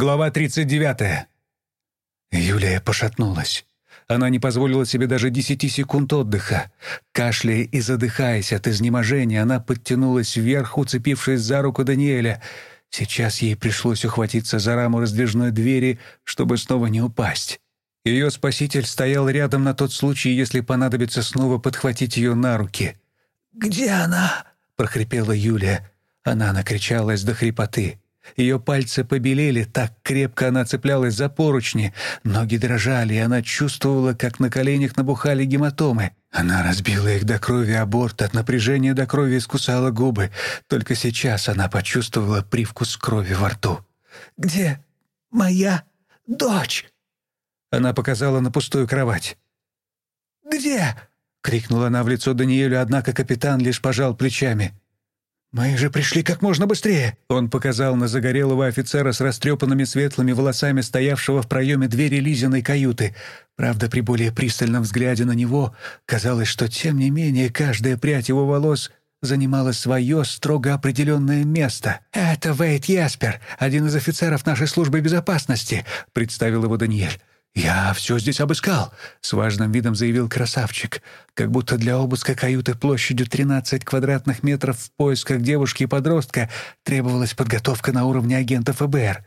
Глава 39. Юлия пошатнулась. Она не позволила себе даже десяти секунд отдыха. Кашляя и задыхаясь от изнеможения, она подтянулась вверх, уцепившись за руку Даниэля. Сейчас ей пришлось ухватиться за раму раздвижной двери, чтобы снова не упасть. Ее спаситель стоял рядом на тот случай, если понадобится снова подхватить ее на руки. «Где она?» — прохрипела Юлия. Она накричалась до хрипоты. Ее пальцы побелели, так крепко она цеплялась за поручни. Ноги дрожали, и она чувствовала, как на коленях набухали гематомы. Она разбила их до крови о борт, от напряжения до крови искусала губы. Только сейчас она почувствовала привкус крови во рту. «Где моя дочь?» Она показала на пустую кровать. «Где?» — крикнула она в лицо Даниэлю, однако капитан лишь пожал плечами. «Мы же пришли как можно быстрее!» Он показал на загорелого офицера с растрепанными светлыми волосами, стоявшего в проеме двери Лизиной каюты. Правда, при более пристальном взгляде на него казалось, что, тем не менее, каждая прядь его волос занимала свое строго определенное место. «Это Вейт Яспер, один из офицеров нашей службы безопасности», — представил его Даниэль. «Я все здесь обыскал», — с важным видом заявил красавчик, как будто для обыска каюты площадью 13 квадратных метров в поисках девушки и подростка требовалась подготовка на уровне агента ФБР.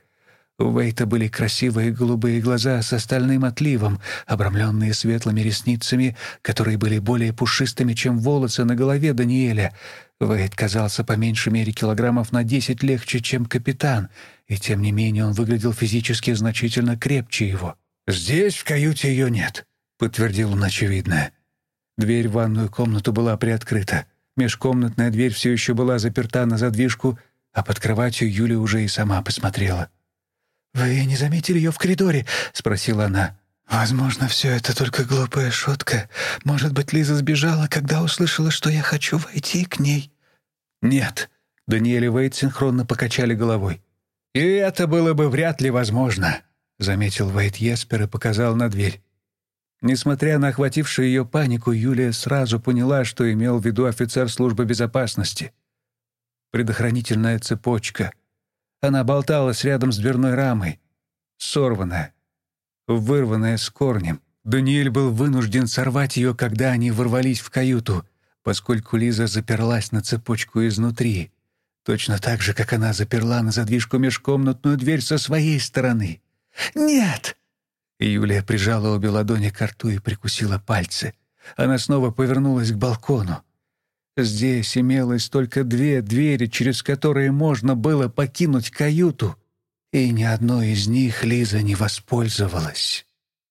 У Вейта были красивые голубые глаза с остальным отливом, обрамленные светлыми ресницами, которые были более пушистыми, чем волосы на голове Даниэля. Вейт казался по меньшей мере килограммов на десять легче, чем капитан, и тем не менее он выглядел физически значительно крепче его. «Здесь, в каюте, ее нет», — подтвердил он очевидное. Дверь в ванную комнату была приоткрыта. Межкомнатная дверь все еще была заперта на задвижку, а под кроватью Юля уже и сама посмотрела. «Вы не заметили ее в коридоре?» — спросила она. «Возможно, все это только глупая шутка. Может быть, Лиза сбежала, когда услышала, что я хочу войти к ней?» «Нет». Даниэль и Вейт синхронно покачали головой. «И это было бы вряд ли возможно заметил Вейт Еспер и показал на дверь. Несмотря на охватившую ее панику, Юлия сразу поняла, что имел в виду офицер службы безопасности. Предохранительная цепочка. Она болталась рядом с дверной рамой, сорванная, вырванная с корнем. Даниэль был вынужден сорвать ее, когда они ворвались в каюту, поскольку Лиза заперлась на цепочку изнутри, точно так же, как она заперла на задвижку межкомнатную дверь со своей стороны. «Нет!» Юлия прижала обе ладони к рту и прикусила пальцы. Она снова повернулась к балкону. Здесь имелось только две двери, через которые можно было покинуть каюту, и ни одной из них Лиза не воспользовалась.